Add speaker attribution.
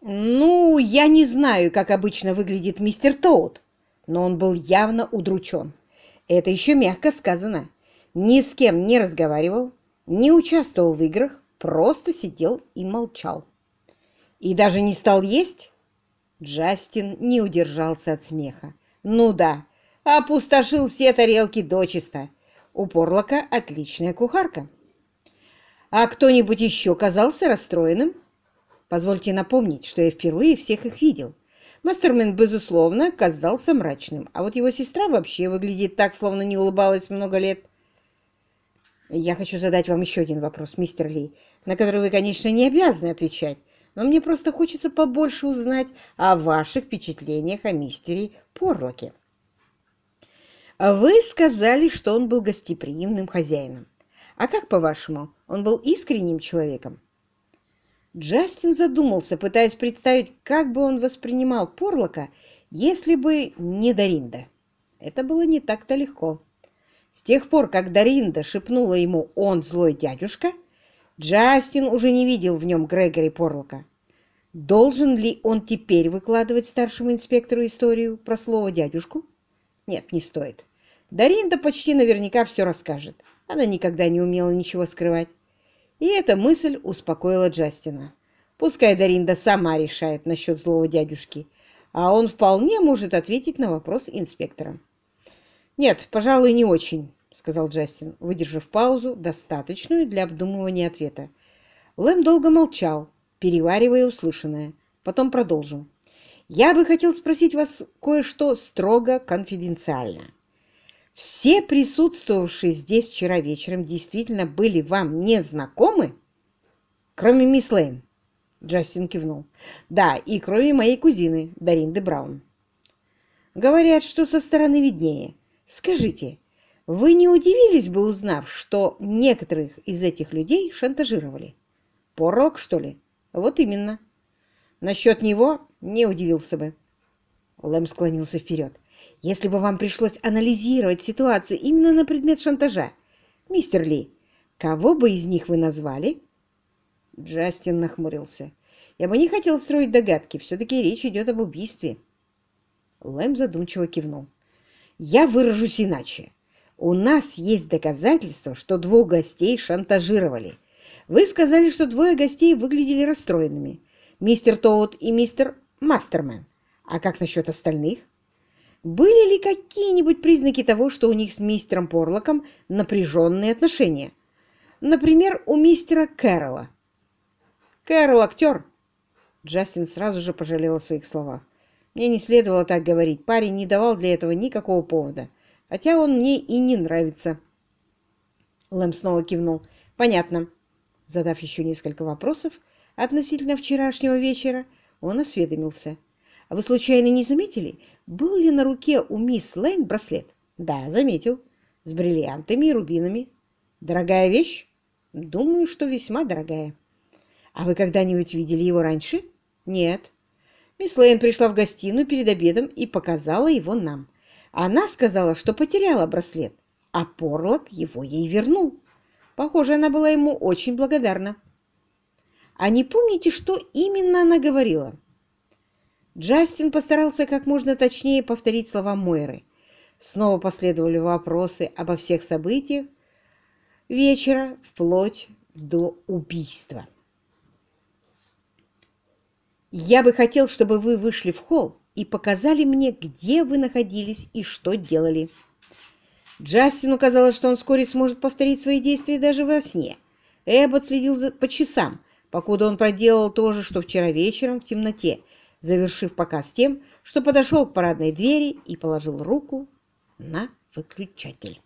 Speaker 1: Ну, я не знаю, как обычно выглядит мистер Тоут, но он был явно удручен. Это еще мягко сказано. Ни с кем не разговаривал, не участвовал в играх, просто сидел и молчал. И даже не стал есть? Джастин не удержался от смеха. Ну да, опустошил все тарелки дочисто. У Порлока отличная кухарка. А кто-нибудь еще казался расстроенным? Позвольте напомнить, что я впервые всех их видел. Мастермен, безусловно, казался мрачным, а вот его сестра вообще выглядит так, словно не улыбалась много лет. Я хочу задать вам еще один вопрос, мистер Ли, на который вы, конечно, не обязаны отвечать, но мне просто хочется побольше узнать о ваших впечатлениях о мистере Порлоке. Вы сказали, что он был гостеприимным хозяином. А как, по-вашему, он был искренним человеком? Джастин задумался, пытаясь представить, как бы он воспринимал Порлока, если бы не Даринда. Это было не так-то легко. С тех пор, как Даринда шепнула ему «он злой дядюшка», Джастин уже не видел в нем Грегори Порлока. Должен ли он теперь выкладывать старшему инспектору историю про слово «дядюшку»? Нет, не стоит. Даринда почти наверняка все расскажет. Она никогда не умела ничего скрывать. И эта мысль успокоила Джастина. Пускай Даринда сама решает насчет злого дядюшки, а он вполне может ответить на вопрос инспектора. «Нет, пожалуй, не очень», — сказал Джастин, выдержав паузу, достаточную для обдумывания ответа. Лэм долго молчал, переваривая услышанное. Потом продолжил. «Я бы хотел спросить вас кое-что строго конфиденциально. Все присутствовавшие здесь вчера вечером действительно были вам не знакомы, кроме мисс Лэйн?» Джастин кивнул. «Да, и кроме моей кузины, Даринды Браун». «Говорят, что со стороны виднее». Скажите, вы не удивились бы, узнав, что некоторых из этих людей шантажировали? Порлок, что ли? Вот именно. Насчет него не удивился бы. Лэм склонился вперед. Если бы вам пришлось анализировать ситуацию именно на предмет шантажа, мистер Ли, кого бы из них вы назвали? Джастин нахмурился. Я бы не хотел строить догадки, все-таки речь идет об убийстве. Лэм задумчиво кивнул. Я выражусь иначе. У нас есть доказательства, что двух гостей шантажировали. Вы сказали, что двое гостей выглядели расстроенными. Мистер Тоут и мистер Мастермен. А как насчет остальных? Были ли какие-нибудь признаки того, что у них с мистером Порлоком напряженные отношения? Например, у мистера Кэрролла. Кэрролл актер. Джастин сразу же пожалел о своих словах. Мне не следовало так говорить. Парень не давал для этого никакого повода. Хотя он мне и не нравится. Лэм снова кивнул. Понятно. Задав еще несколько вопросов относительно вчерашнего вечера, он осведомился. А вы случайно не заметили, был ли на руке у мисс Лэйн браслет? Да, заметил. С бриллиантами и рубинами. Дорогая вещь? Думаю, что весьма дорогая. А вы когда-нибудь видели его раньше? Нет. Мисс Лейн пришла в гостиную перед обедом и показала его нам. Она сказала, что потеряла браслет, а Порлок его ей вернул. Похоже, она была ему очень благодарна. А не помните, что именно она говорила? Джастин постарался как можно точнее повторить слова Мойры. Снова последовали вопросы обо всех событиях вечера вплоть до убийства. Я бы хотел, чтобы вы вышли в холл и показали мне, где вы находились и что делали. Джастину казалось, что он вскоре сможет повторить свои действия даже во сне. Эббот следил по часам, покуда он проделал то же, что вчера вечером в темноте, завершив показ тем, что подошел к парадной двери и положил руку на выключатель.